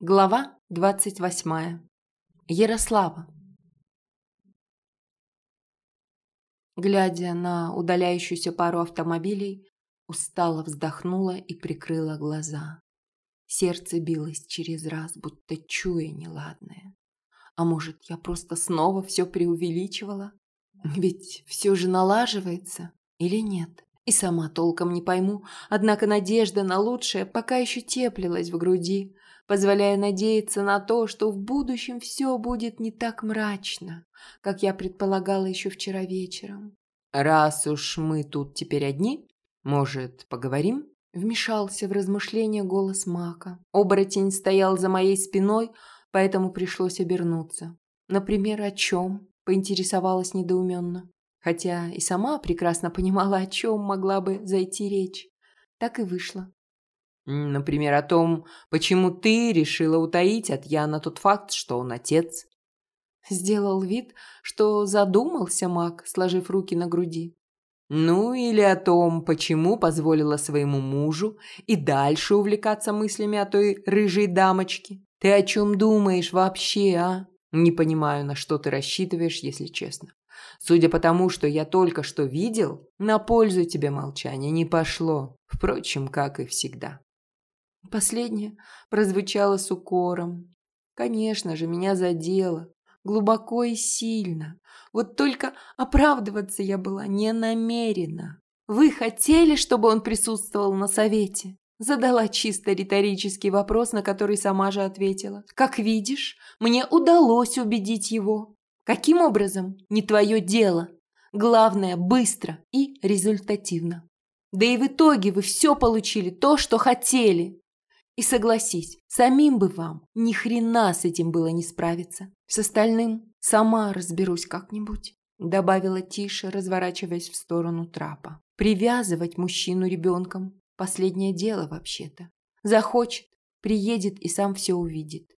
Глава двадцать восьмая. Ярослава. Глядя на удаляющуюся пару автомобилей, устало вздохнула и прикрыла глаза. Сердце билось через раз, будто чуя неладное. А может, я просто снова все преувеличивала? Ведь все же налаживается или нет? И сама толком не пойму, однако надежда на лучшее пока еще теплилась в груди, позволяя надеяться на то, что в будущем все будет не так мрачно, как я предполагала еще вчера вечером. «Раз уж мы тут теперь одни, может, поговорим?» Вмешался в размышления голос Мака. Оборотень стоял за моей спиной, поэтому пришлось обернуться. «Например, о чем?» – поинтересовалась недоуменно. Хотя и сама прекрасно понимала, о чем могла бы зайти речь. Так и вышло. Например, о том, почему ты решила утаить от Яна тот факт, что он отец. Сделал вид, что задумался маг, сложив руки на груди. Ну или о том, почему позволила своему мужу и дальше увлекаться мыслями о той рыжей дамочке. Ты о чем думаешь вообще, а? Не понимаю, на что ты рассчитываешь, если честно. Судя по тому, что я только что видел, на пользу тебе молчание не пошло. Впрочем, как и всегда. Последнее прозвучало с укором. Конечно же, меня задело. Глубоко и сильно. Вот только оправдываться я была не намерена. Вы хотели, чтобы он присутствовал на совете? Задала чисто риторический вопрос, на который сама же ответила. Как видишь, мне удалось убедить его. Каким образом? Не твое дело. Главное, быстро и результативно. Да и в итоге вы все получили то, что хотели. И согласись, самим бы вам ни хрена с этим было не справиться. С остальным сама разберусь как-нибудь, добавила тише, разворачиваясь в сторону трапа. Привязывать мужчину ребенком – последнее дело вообще-то. Захочет, приедет и сам все увидит.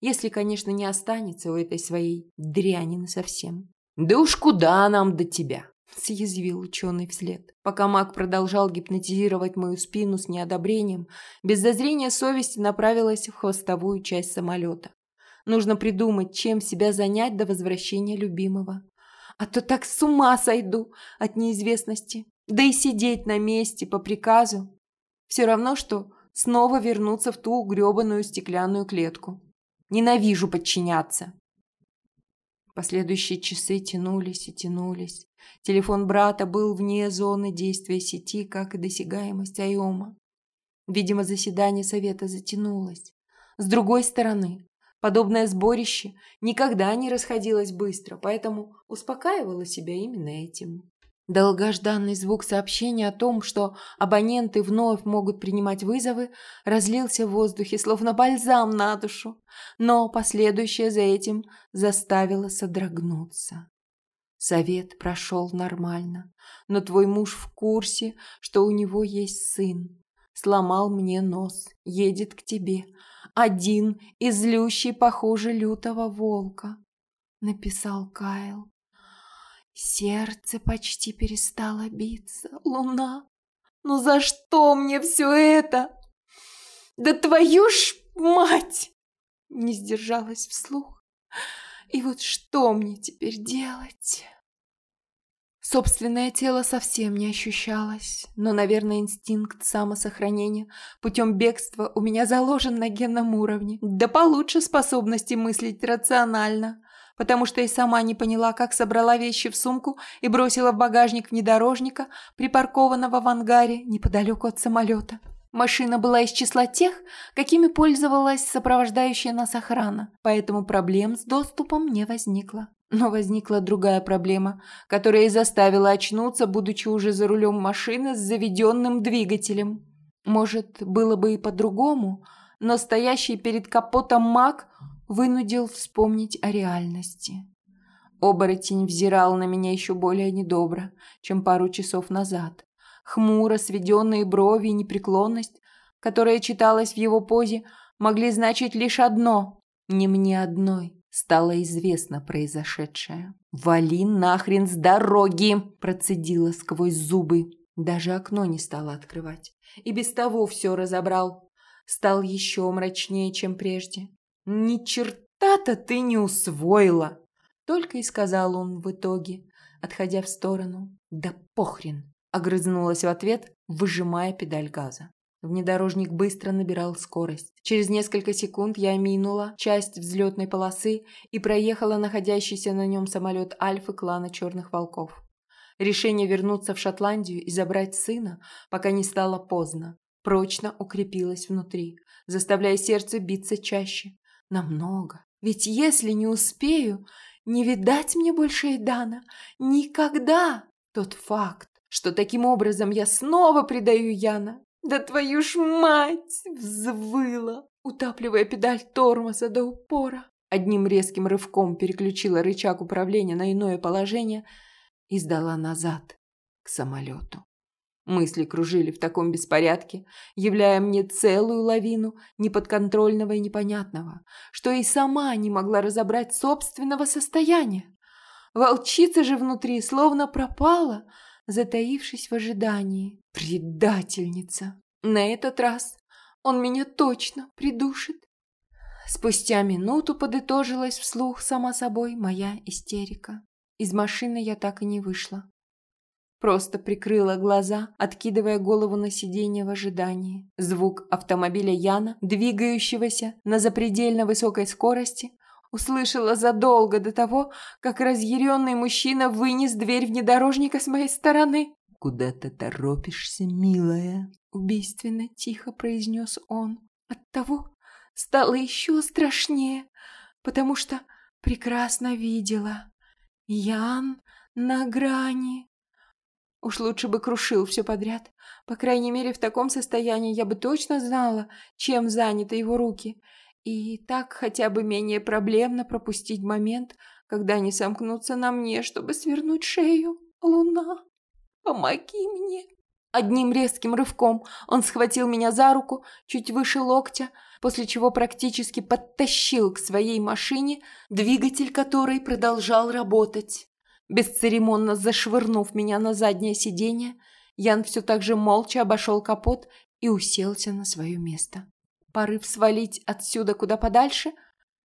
Если, конечно, не останется у этой своей дряни совсем. Да уж куда нам до тебя? Съязвил ученый вслед. Пока маг продолжал гипнотизировать мою спину с неодобрением, без зазрения совести направилась в хвостовую часть самолета. Нужно придумать, чем себя занять до возвращения любимого. А то так с ума сойду от неизвестности. Да и сидеть на месте по приказу. Все равно, что снова вернуться в ту гребаную стеклянную клетку. Ненавижу подчиняться. Последующие часы тянулись и тянулись. Телефон брата был вне зоны действия сети, как и досягаемость Айома. Видимо, заседание совета затянулось. С другой стороны, подобное сборище никогда не расходилось быстро, поэтому успокаивала себя именно этим. Долгожданный звук сообщения о том, что абоненты вновь могут принимать вызовы, разлился в воздухе, словно бальзам на душу, но последующее за этим заставило содрогнуться. Совет прошел нормально, но твой муж в курсе, что у него есть сын. Сломал мне нос, едет к тебе. Один и злющий, похоже, лютого волка. Написал Кайл. Сердце почти перестало биться. Луна, ну за что мне все это? Да твою ж мать! Не сдержалась вслух. И вот что мне теперь делать? Собственное тело совсем не ощущалось, но, наверное, инстинкт самосохранения путем бегства у меня заложен на генном уровне. Да получше способности мыслить рационально, потому что и сама не поняла, как собрала вещи в сумку и бросила в багажник внедорожника, припаркованного в ангаре неподалеку от самолета. Машина была из числа тех, какими пользовалась сопровождающая нас охрана, поэтому проблем с доступом не возникло. Но возникла другая проблема, которая и заставила очнуться, будучи уже за рулем машины с заведенным двигателем. Может, было бы и по-другому, но стоящий перед капотом маг вынудил вспомнить о реальности. Оборотень взирал на меня еще более недобро, чем пару часов назад. Хмуро сведенные брови и непреклонность, которая читалась в его позе, могли значить лишь одно – не мне одной стало известно произошедшее. «Вали нахрен с дороги!» – процедила сквозь зубы. Даже окно не стала открывать. И без того все разобрал. стал еще мрачнее, чем прежде. «Ни черта-то ты не усвоила!» Только и сказал он в итоге, отходя в сторону. «Да похрен!» – огрызнулась в ответ, выжимая педаль газа. Внедорожник быстро набирал скорость. Через несколько секунд я минула часть взлетной полосы и проехала находящийся на нем самолет Альфы клана Черных Волков. Решение вернуться в Шотландию и забрать сына, пока не стало поздно, прочно укрепилось внутри, заставляя сердце биться чаще. Намного. Ведь если не успею, не видать мне больше Эйдана. Никогда! Тот факт, что таким образом я снова предаю Яна. Да твою ж мать! Взвыла, утапливая педаль тормоза до упора. Одним резким рывком переключила рычаг управления на иное положение и сдала назад, к самолету. Мысли кружили в таком беспорядке, являя мне целую лавину неподконтрольного и непонятного, что и сама не могла разобрать собственного состояния. Волчица же внутри словно пропала, затаившись в ожидании. Предательница! На этот раз он меня точно придушит. Спустя минуту подытожилась вслух сама собой моя истерика. Из машины я так и не вышла. Просто прикрыла глаза, откидывая голову на сиденье в ожидании. Звук автомобиля Яна, двигающегося на запредельно высокой скорости, услышала задолго до того, как разъяренный мужчина вынес дверь внедорожника с моей стороны. «Куда ты торопишься, милая?» Убийственно тихо произнес он. Оттого стало еще страшнее, потому что прекрасно видела. Ян на грани. Уж лучше бы крушил все подряд. По крайней мере, в таком состоянии я бы точно знала, чем заняты его руки. И так хотя бы менее проблемно пропустить момент, когда они сомкнутся на мне, чтобы свернуть шею. Луна, помоги мне. Одним резким рывком он схватил меня за руку, чуть выше локтя, после чего практически подтащил к своей машине, двигатель которой продолжал работать. Бесцеремонно зашвырнув меня на заднее сиденье, Ян все так же молча обошел капот и уселся на свое место. Порыв свалить отсюда куда подальше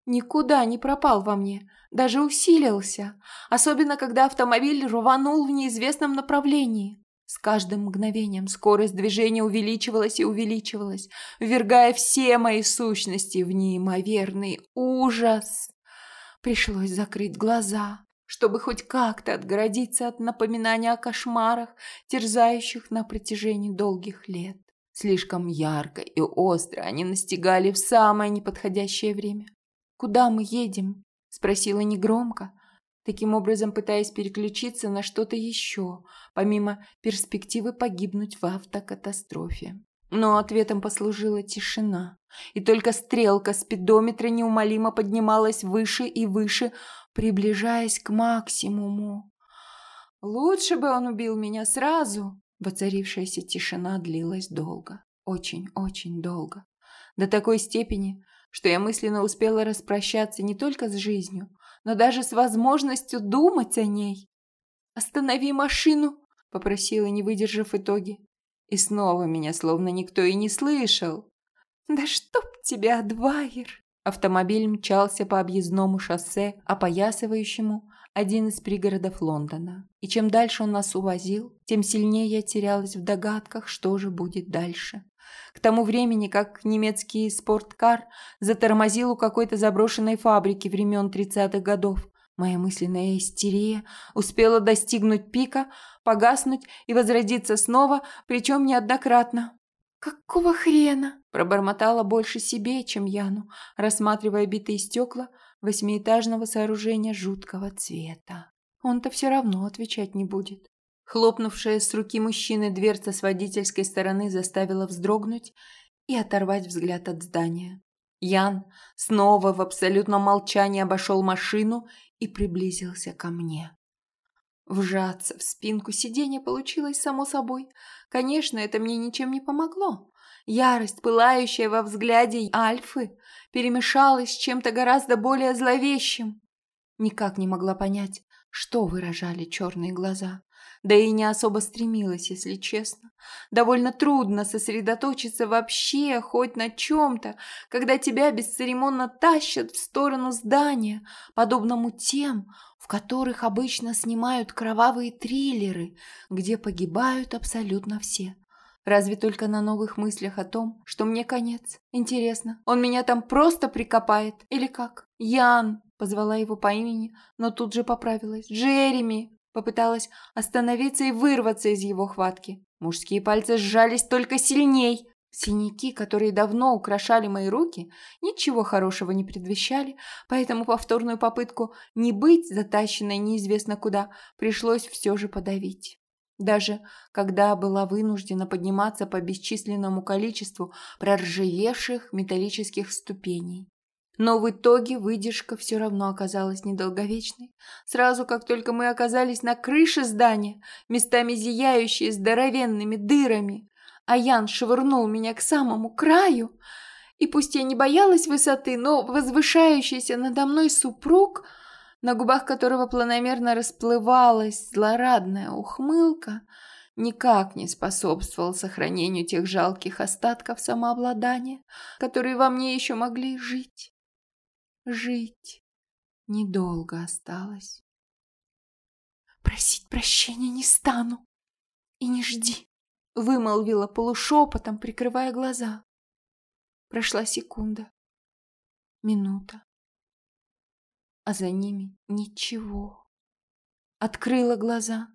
никуда не пропал во мне, даже усилился, особенно когда автомобиль рванул в неизвестном направлении. С каждым мгновением скорость движения увеличивалась и увеличивалась, ввергая все мои сущности в неимоверный ужас. Пришлось закрыть глаза, чтобы хоть как-то отгородиться от напоминания о кошмарах, терзающих на протяжении долгих лет. Слишком ярко и остро они настигали в самое неподходящее время. «Куда мы едем?» – спросила негромко, таким образом пытаясь переключиться на что-то еще, помимо перспективы погибнуть в автокатастрофе. Но ответом послужила тишина, и только стрелка спидометра неумолимо поднималась выше и выше, приближаясь к максимуму. Лучше бы он убил меня сразу. Воцарившаяся тишина длилась долго, очень-очень долго. До такой степени, что я мысленно успела распрощаться не только с жизнью, но даже с возможностью думать о ней. «Останови машину!» – попросила, не выдержав итоги. И снова меня словно никто и не слышал. «Да чтоб тебя, Двайер!» Автомобиль мчался по объездному шоссе, опоясывающему один из пригородов Лондона. И чем дальше он нас увозил, тем сильнее я терялась в догадках, что же будет дальше. К тому времени, как немецкий спорткар затормозил у какой-то заброшенной фабрики времен 30-х годов, моя мысленная истерия успела достигнуть пика, погаснуть и возродиться снова, причем неоднократно. «Какого хрена?» – пробормотала больше себе, чем Яну, рассматривая битые стекла восьмиэтажного сооружения жуткого цвета. Он-то все равно отвечать не будет. Хлопнувшая с руки мужчины дверца с водительской стороны заставила вздрогнуть и оторвать взгляд от здания. Ян снова в абсолютном молчании обошел машину и приблизился ко мне. Вжаться в спинку сиденья получилось само собой. Конечно, это мне ничем не помогло. Ярость, пылающая во взгляде Альфы, перемешалась с чем-то гораздо более зловещим. Никак не могла понять, что выражали черные глаза. Да и не особо стремилась, если честно. Довольно трудно сосредоточиться вообще хоть на чем-то, когда тебя бесцеремонно тащат в сторону здания, подобному тем, в которых обычно снимают кровавые триллеры, где погибают абсолютно все. Разве только на новых мыслях о том, что мне конец. Интересно, он меня там просто прикопает или как? Ян, позвала его по имени, но тут же поправилась. Джереми, попыталась остановиться и вырваться из его хватки. Мужские пальцы сжались только сильней. Синяки, которые давно украшали мои руки, ничего хорошего не предвещали, поэтому повторную попытку не быть затащенной неизвестно куда пришлось все же подавить. Даже когда была вынуждена подниматься по бесчисленному количеству проржавевших металлических ступеней. Но в итоге выдержка все равно оказалась недолговечной. Сразу, как только мы оказались на крыше здания, местами зияющие здоровенными дырами, а Ян швырнул меня к самому краю, и пусть я не боялась высоты, но возвышающийся надо мной супруг – на губах которого планомерно расплывалась злорадная ухмылка, никак не способствовал сохранению тех жалких остатков самообладания, которые во мне еще могли жить. Жить недолго осталось. «Просить прощения не стану и не жди», — вымолвила полушепотом, прикрывая глаза. Прошла секунда, минута а за ними ничего. Открыла глаза.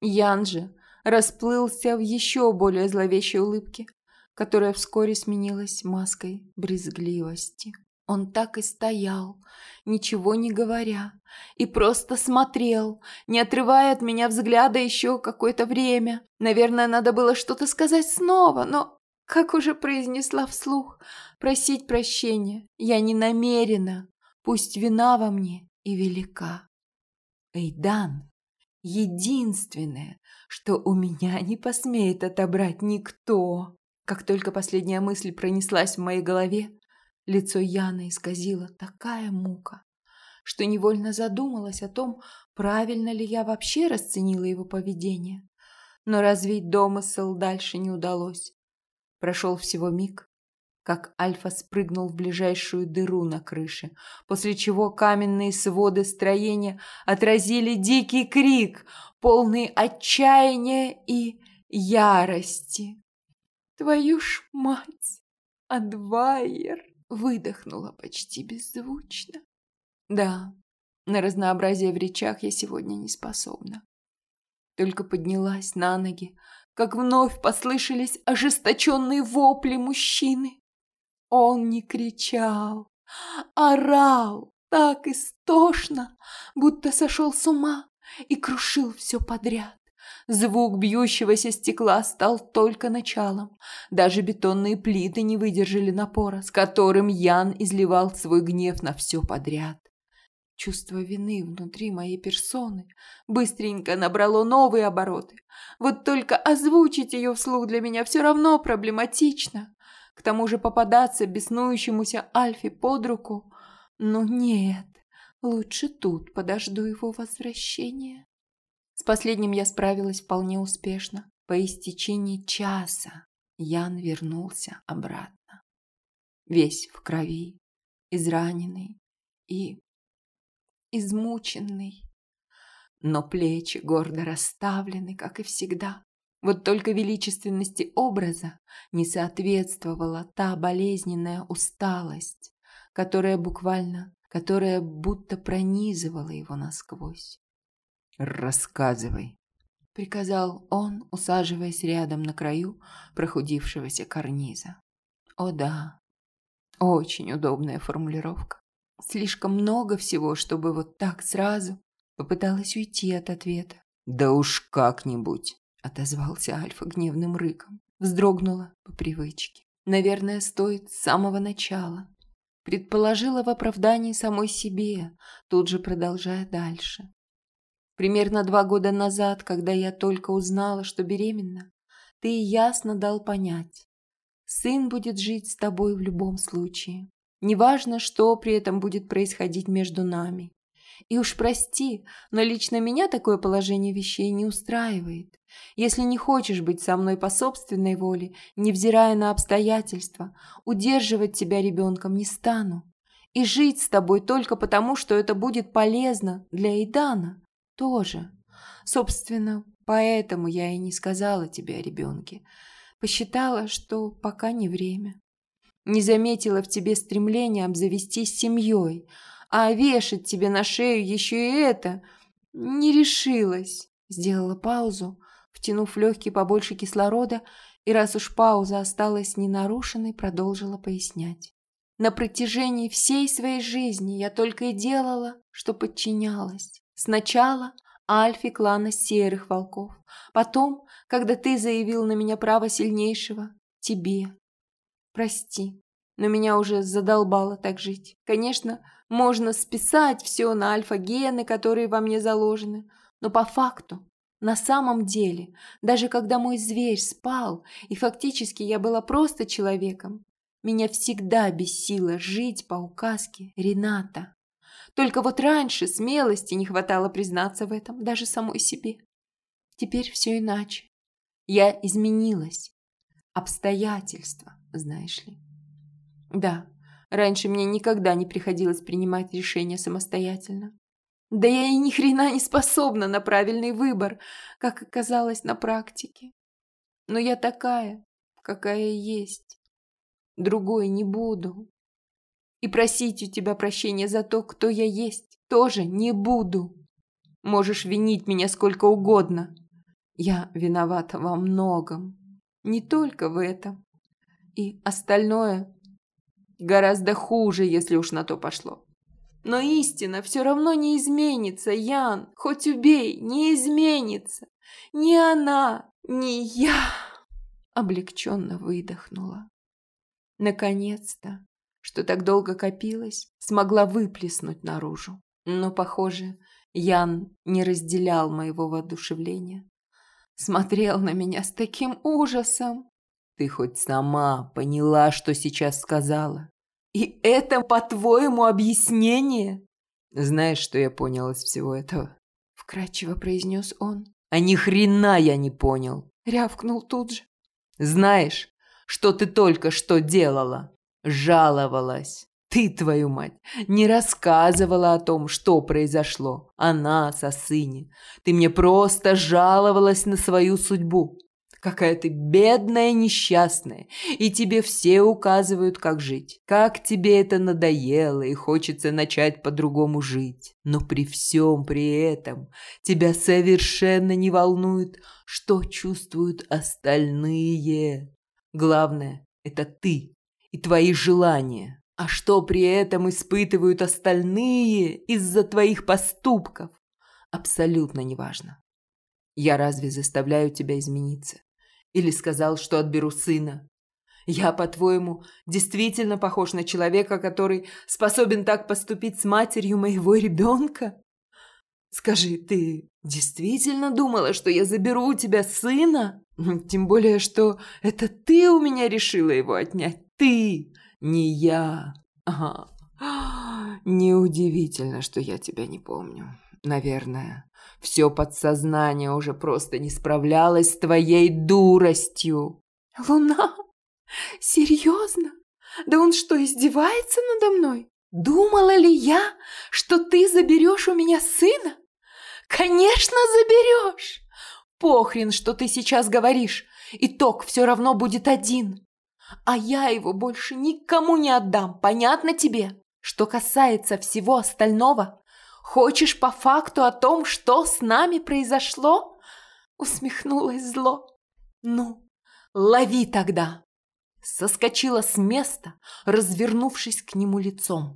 Ян же расплылся в еще более зловещей улыбке, которая вскоре сменилась маской брезгливости. Он так и стоял, ничего не говоря, и просто смотрел, не отрывая от меня взгляда еще какое-то время. Наверное, надо было что-то сказать снова, но, как уже произнесла вслух, просить прощения я не намерена. Пусть вина во мне и велика. Эйдан — единственное, что у меня не посмеет отобрать никто. Как только последняя мысль пронеслась в моей голове, лицо Яны исказило такая мука, что невольно задумалась о том, правильно ли я вообще расценила его поведение. Но развить домысел дальше не удалось. Прошел всего миг, как Альфа спрыгнул в ближайшую дыру на крыше, после чего каменные своды строения отразили дикий крик, полный отчаяния и ярости. «Твою ж мать! Адвайер!» выдохнула почти беззвучно. «Да, на разнообразие в речах я сегодня не способна. Только поднялась на ноги, как вновь послышались ожесточенные вопли мужчины. Он не кричал, орал так истошно, будто сошел с ума и крушил все подряд. Звук бьющегося стекла стал только началом. Даже бетонные плиты не выдержали напора, с которым Ян изливал свой гнев на все подряд. Чувство вины внутри моей персоны быстренько набрало новые обороты. Вот только озвучить ее вслух для меня все равно проблематично. К тому же попадаться беснующемуся Альфе под руку... Ну нет, лучше тут подожду его возвращения. С последним я справилась вполне успешно. По истечении часа Ян вернулся обратно. Весь в крови, израненный и измученный. Но плечи гордо расставлены, как и всегда. Вот только величественности образа не соответствовала та болезненная усталость, которая буквально, которая будто пронизывала его насквозь. «Рассказывай», — приказал он, усаживаясь рядом на краю прохудившегося карниза. «О да, очень удобная формулировка. Слишком много всего, чтобы вот так сразу попыталась уйти от ответа. Да уж как-нибудь. — отозвался Альфа гневным рыком. Вздрогнула по привычке. Наверное, стоит с самого начала. Предположила в оправдании самой себе, тут же продолжая дальше. Примерно два года назад, когда я только узнала, что беременна, ты ясно дал понять. Сын будет жить с тобой в любом случае. Неважно, что при этом будет происходить между нами. И уж прости, но лично меня такое положение вещей не устраивает. Если не хочешь быть со мной по собственной воле, невзирая на обстоятельства, удерживать тебя ребенком не стану. И жить с тобой только потому, что это будет полезно для Идана тоже. Собственно, поэтому я и не сказала тебе о ребенке. Посчитала, что пока не время. Не заметила в тебе стремления обзавестись семьей, а вешать тебе на шею еще и это не решилась. Сделала паузу, втянув легкий побольше кислорода, и раз уж пауза осталась ненарушенной, продолжила пояснять. На протяжении всей своей жизни я только и делала, что подчинялась. Сначала Альфе клана Серых Волков, потом, когда ты заявил на меня право сильнейшего, тебе. Прости, но меня уже задолбало так жить. Конечно, можно списать все на альфа-гены, которые во мне заложены, но по факту на самом деле, даже когда мой зверь спал, и фактически я была просто человеком, меня всегда бесило жить по указке Рената. Только вот раньше смелости не хватало признаться в этом даже самой себе. Теперь все иначе. Я изменилась. Обстоятельства, знаешь ли. Да, раньше мне никогда не приходилось принимать решения самостоятельно. Да я и ни хрена не способна на правильный выбор, как оказалось на практике. Но я такая, какая есть. Другой не буду. И просить у тебя прощения за то, кто я есть, тоже не буду. Можешь винить меня сколько угодно. Я виновата во многом. Не только в этом. И остальное гораздо хуже, если уж на то пошло. Но истина все равно не изменится, Ян. Хоть убей, не изменится. Ни она, ни я. Облегченно выдохнула. Наконец-то, что так долго копилось, смогла выплеснуть наружу. Но, похоже, Ян не разделял моего воодушевления. Смотрел на меня с таким ужасом. Ты хоть сама поняла, что сейчас сказала? И это, по-твоему, объяснение? Знаешь, что я понял из всего этого? Вкратчиво произнес он. А ни хрена я не понял. Рявкнул тут же. Знаешь, что ты только что делала? Жаловалась. Ты, твою мать, не рассказывала о том, что произошло, о нас, о сыне. Ты мне просто жаловалась на свою судьбу какая ты бедная несчастная, и тебе все указывают, как жить. Как тебе это надоело, и хочется начать по-другому жить. Но при всем при этом тебя совершенно не волнует, что чувствуют остальные. Главное – это ты и твои желания. А что при этом испытывают остальные из-за твоих поступков? Абсолютно неважно. Я разве заставляю тебя измениться? Или сказал, что отберу сына. Я, по-твоему, действительно похож на человека, который способен так поступить с матерью моего ребенка? Скажи, ты действительно думала, что я заберу у тебя сына? Тем более, что это ты у меня решила его отнять. Ты, не я. Ага. Неудивительно, что я тебя не помню. Наверное. Все подсознание уже просто не справлялось с твоей дуростью. Луна? Серьезно? Да он что, издевается надо мной? Думала ли я, что ты заберешь у меня сына? Конечно, заберешь. Похрен, что ты сейчас говоришь. Итог все равно будет один. А я его больше никому не отдам, понятно тебе? Что касается всего остального, Хочешь по факту о том, что с нами произошло?» Усмехнулась зло. «Ну, лови тогда!» Соскочила с места, развернувшись к нему лицом.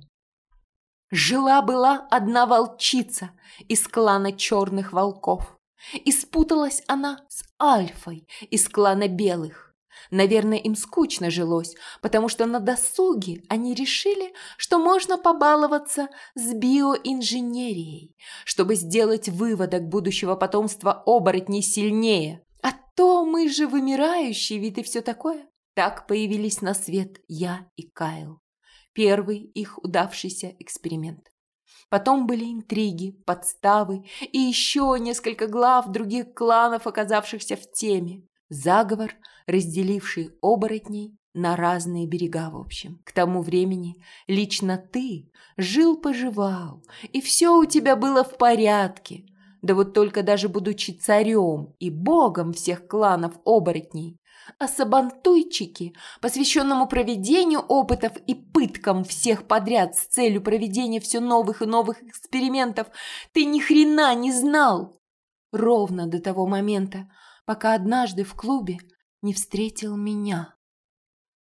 Жила-была одна волчица из клана черных волков. И спуталась она с Альфой из клана белых. Наверное, им скучно жилось, потому что на досуге они решили, что можно побаловаться с биоинженерией, чтобы сделать выводок будущего потомства оборотней сильнее. А то мы же вымирающий вид и все такое. Так появились на свет я и Кайл. Первый их удавшийся эксперимент. Потом были интриги, подставы и еще несколько глав других кланов, оказавшихся в теме. Заговор, разделивший оборотней на разные берега в общем. К тому времени лично ты жил-поживал, и все у тебя было в порядке. Да вот только даже будучи царем и богом всех кланов оборотней, а сабантуйчике, посвященному проведению опытов и пыткам всех подряд с целью проведения все новых и новых экспериментов, ты ни хрена не знал. Ровно до того момента, пока однажды в клубе не встретил меня.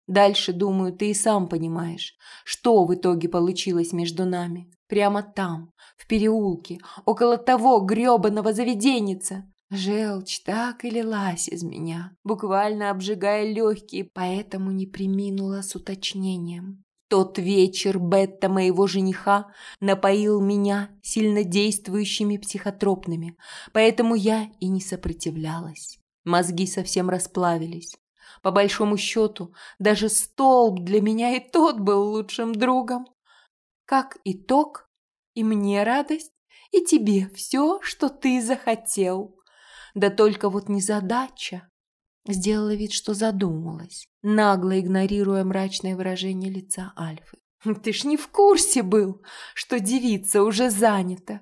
Дальше, думаю, ты и сам понимаешь, что в итоге получилось между нами. Прямо там, в переулке, около того грёбаного заведеница. Желчь так и лилась из меня, буквально обжигая легкие, поэтому не приминула с уточнением. Тот вечер Бетта, моего жениха, напоил меня сильнодействующими психотропными, поэтому я и не сопротивлялась. Мозги совсем расплавились. По большому счету, даже столб для меня и тот был лучшим другом. Как итог, и мне радость, и тебе все, что ты захотел. Да только вот незадача. Сделала вид, что задумалась, нагло игнорируя мрачное выражение лица Альфы. Ты ж не в курсе был, что девица уже занята.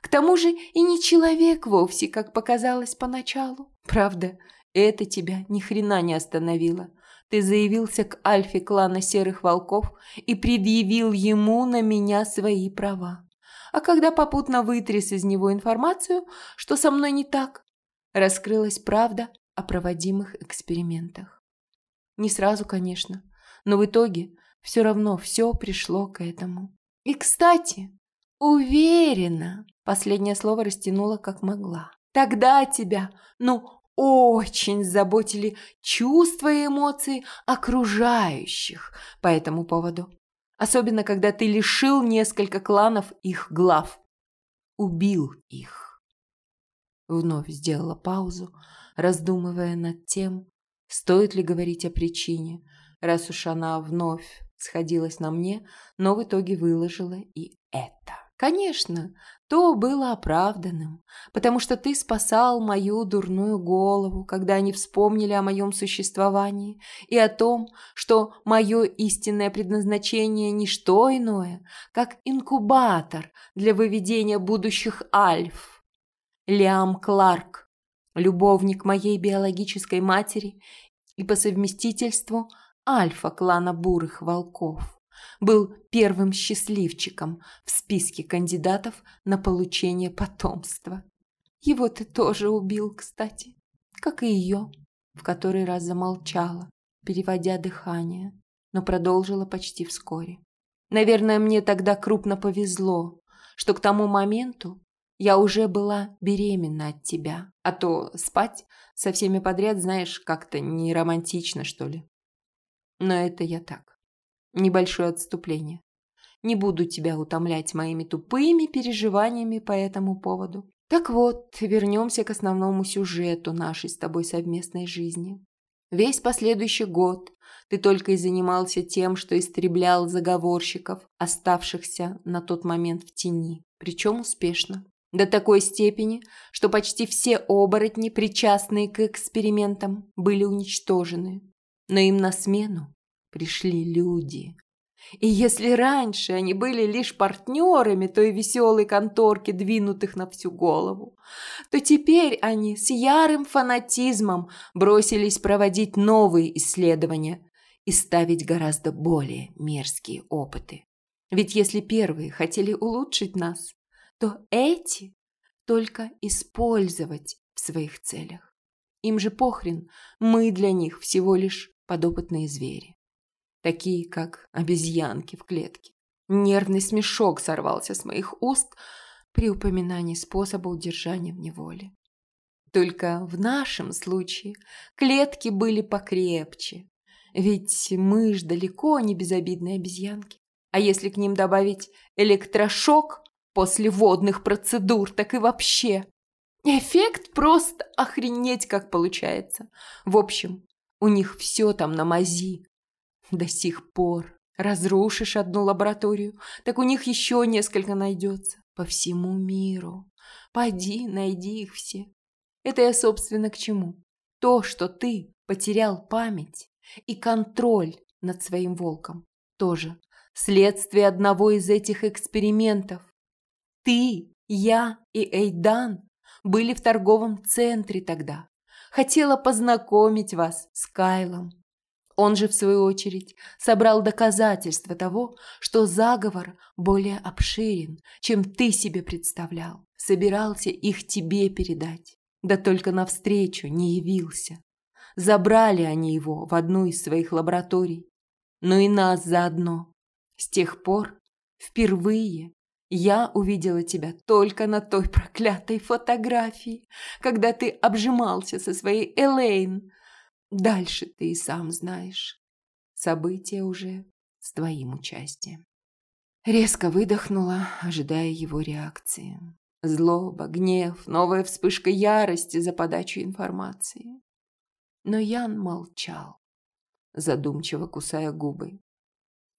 К тому же и не человек вовсе, как показалось поначалу. Правда, это тебя ни хрена не остановило. Ты заявился к Альфе клана Серых Волков и предъявил ему на меня свои права. А когда попутно вытряс из него информацию, что со мной не так, раскрылась правда о проводимых экспериментах. Не сразу, конечно, но в итоге все равно все пришло к этому. И, кстати, уверена, последнее слово растянула как могла. Тогда тебя, ну, очень заботили чувства и эмоции окружающих по этому поводу. Особенно, когда ты лишил несколько кланов их глав. Убил их. Вновь сделала паузу, раздумывая над тем, стоит ли говорить о причине, раз уж она вновь сходилась на мне, но в итоге выложила и это. Конечно, то было оправданным, потому что ты спасал мою дурную голову, когда они вспомнили о моем существовании и о том, что мое истинное предназначение – не что иное, как инкубатор для выведения будущих альф. Лиам Кларк, любовник моей биологической матери и по совместительству альфа клана бурых волков, был первым счастливчиком в списке кандидатов на получение потомства. Его ты тоже убил, кстати, как и ее, в который раз замолчала, переводя дыхание, но продолжила почти вскоре. Наверное, мне тогда крупно повезло, что к тому моменту я уже была беременна от тебя, а то спать со всеми подряд, знаешь, как-то не романтично, что ли. Но это я так. Небольшое отступление. Не буду тебя утомлять моими тупыми переживаниями по этому поводу. Так вот, вернемся к основному сюжету нашей с тобой совместной жизни. Весь последующий год ты только и занимался тем, что истреблял заговорщиков, оставшихся на тот момент в тени, причем успешно. До такой степени, что почти все оборотни, причастные к экспериментам, были уничтожены. Но им на смену пришли люди. И если раньше они были лишь партнерами той веселой конторки, двинутых на всю голову, то теперь они с ярым фанатизмом бросились проводить новые исследования и ставить гораздо более мерзкие опыты. Ведь если первые хотели улучшить нас, то эти только использовать в своих целях. Им же похрен, мы для них всего лишь подопытные звери. Такие, как обезьянки в клетке. Нервный смешок сорвался с моих уст при упоминании способа удержания в неволе. Только в нашем случае клетки были покрепче, ведь мы ж далеко не безобидные обезьянки. А если к ним добавить электрошок, после водных процедур, так и вообще. Эффект просто охренеть как получается. В общем, у них все там на мази. До сих пор Разрушишь одну лабораторию, так у них еще несколько найдется. По всему миру. Пойди, найди их все. Это я, собственно, к чему? То, что ты потерял память и контроль над своим волком, тоже следствие одного из этих экспериментов. Ты, я и Эйдан были в торговом центре тогда. Хотела познакомить вас с Кайлом. Он же, в свою очередь, собрал доказательства того, что заговор более обширен, чем ты себе представлял. Собирался их тебе передать. Да только навстречу не явился. Забрали они его в одну из своих лабораторий. Ну и нас заодно. С тех пор впервые я увидела тебя только на той проклятой фотографии, когда ты обжимался со своей Элейн. Дальше ты и сам знаешь. События уже с твоим участием. Резко выдохнула, ожидая его реакции. Злоба, гнев, новая вспышка ярости за подачу информации. Но Ян молчал, задумчиво кусая губы,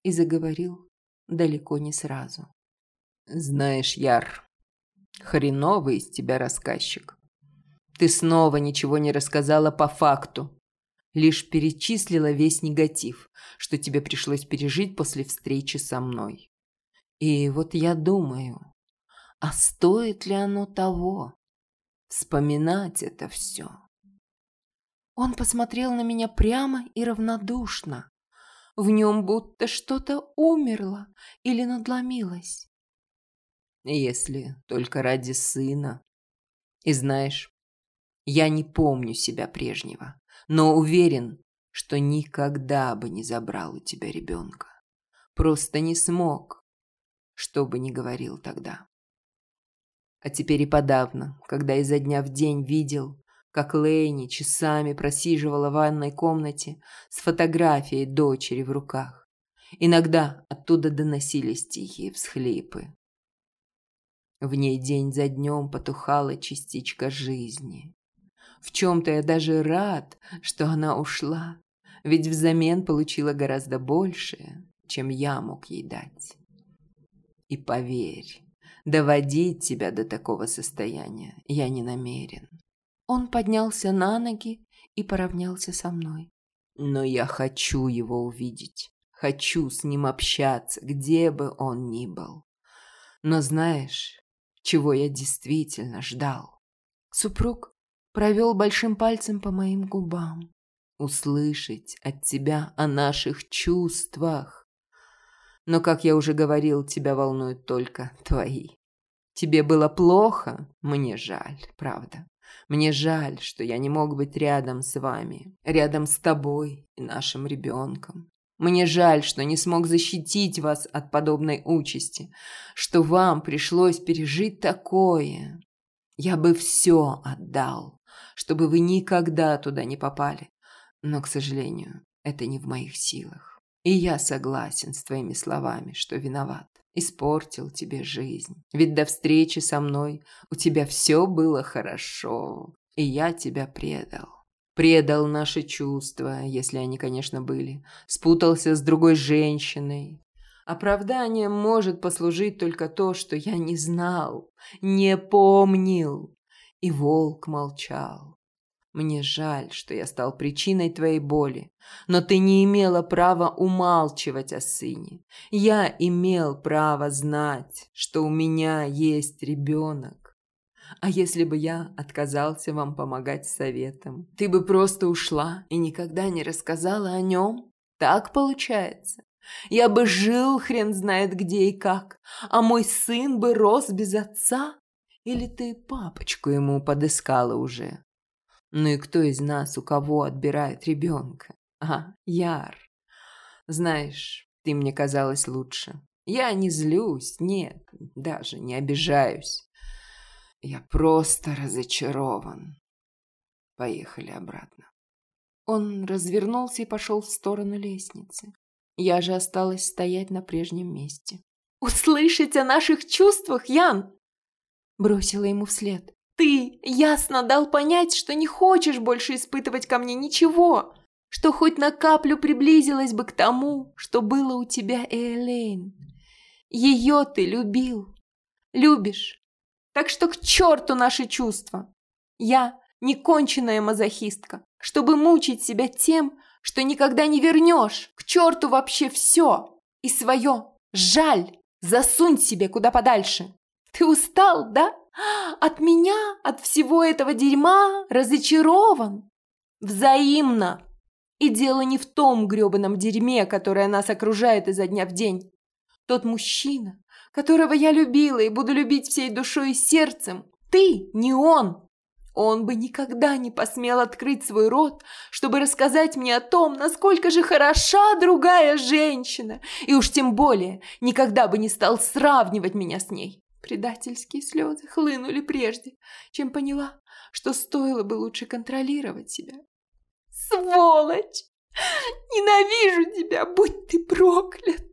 и заговорил далеко не сразу. Знаешь, Яр, хреновый из тебя рассказчик. Ты снова ничего не рассказала по факту. Лишь перечислила весь негатив, что тебе пришлось пережить после встречи со мной. И вот я думаю, а стоит ли оно того? Вспоминать это все. Он посмотрел на меня прямо и равнодушно. В нем будто что-то умерло или надломилось если только ради сына. И знаешь, я не помню себя прежнего, но уверен, что никогда бы не забрал у тебя ребенка. Просто не смог, что бы ни говорил тогда. А теперь и подавно, когда изо дня в день видел, как Лейни часами просиживала в ванной комнате с фотографией дочери в руках. Иногда оттуда доносились тихие всхлипы. В ней день за днем потухала частичка жизни. В чем-то я даже рад, что она ушла, ведь взамен получила гораздо большее, чем я мог ей дать. И поверь, доводить тебя до такого состояния я не намерен. Он поднялся на ноги и поравнялся со мной. Но я хочу его увидеть. Хочу с ним общаться, где бы он ни был. Но знаешь, чего я действительно ждал. Супруг провел большим пальцем по моим губам. Услышать от тебя о наших чувствах. Но, как я уже говорил, тебя волнуют только твои. Тебе было плохо? Мне жаль, правда. Мне жаль, что я не мог быть рядом с вами, рядом с тобой и нашим ребенком. Мне жаль, что не смог защитить вас от подобной участи, что вам пришлось пережить такое. Я бы все отдал, чтобы вы никогда туда не попали. Но, к сожалению, это не в моих силах. И я согласен с твоими словами, что виноват. Испортил тебе жизнь. Ведь до встречи со мной у тебя все было хорошо, и я тебя предал предал наши чувства, если они, конечно, были, спутался с другой женщиной. Оправданием может послужить только то, что я не знал, не помнил. И волк молчал. Мне жаль, что я стал причиной твоей боли, но ты не имела права умалчивать о сыне. Я имел право знать, что у меня есть ребенок. А если бы я отказался вам помогать советом? Ты бы просто ушла и никогда не рассказала о нем? Так получается? Я бы жил хрен знает где и как, а мой сын бы рос без отца? Или ты папочку ему подыскала уже? Ну и кто из нас у кого отбирает ребенка? А, Яр. Знаешь, ты мне казалась лучше. Я не злюсь, нет, даже не обижаюсь. Я просто разочарован. Поехали обратно. Он развернулся и пошел в сторону лестницы. Я же осталась стоять на прежнем месте. «Услышать о наших чувствах, Ян!» Бросила ему вслед. «Ты ясно дал понять, что не хочешь больше испытывать ко мне ничего!» что хоть на каплю приблизилась бы к тому, что было у тебя и Элейн. Ее ты любил, любишь. Так что к черту наши чувства. Я не конченная мазохистка, чтобы мучить себя тем, что никогда не вернешь. К черту вообще все. И свое. Жаль. Засунь себе куда подальше. Ты устал, да? От меня, от всего этого дерьма, разочарован. Взаимно. И дело не в том грёбаном дерьме, которое нас окружает изо дня в день. Тот мужчина, которого я любила и буду любить всей душой и сердцем, ты, не он. Он бы никогда не посмел открыть свой рот, чтобы рассказать мне о том, насколько же хороша другая женщина, и уж тем более никогда бы не стал сравнивать меня с ней. Предательские слезы хлынули прежде, чем поняла, что стоило бы лучше контролировать себя. Сволочь! Ненавижу тебя, будь ты проклят!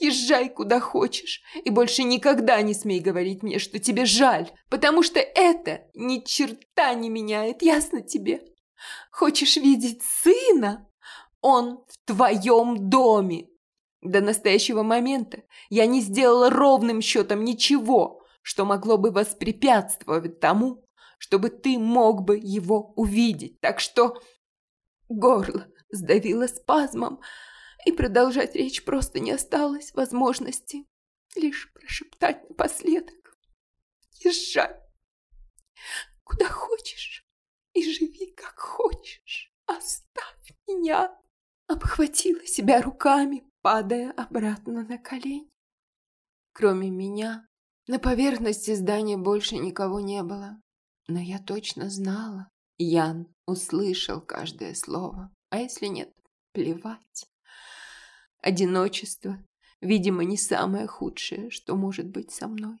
Езжай куда хочешь и больше никогда не смей говорить мне, что тебе жаль, потому что это ни черта не меняет, ясно тебе? Хочешь видеть сына? Он в твоем доме. До настоящего момента я не сделала ровным счетом ничего, что могло бы воспрепятствовать тому, чтобы ты мог бы его увидеть. Так что горло сдавило спазмом, и продолжать речь просто не осталось возможности. Лишь прошептать напоследок. Езжай куда хочешь и живи как хочешь. Оставь меня. Обхватила себя руками, падая обратно на колени. Кроме меня, на поверхности здания больше никого не было. Но я точно знала. Ян услышал каждое слово. А если нет, плевать. Одиночество, видимо, не самое худшее, что может быть со мной.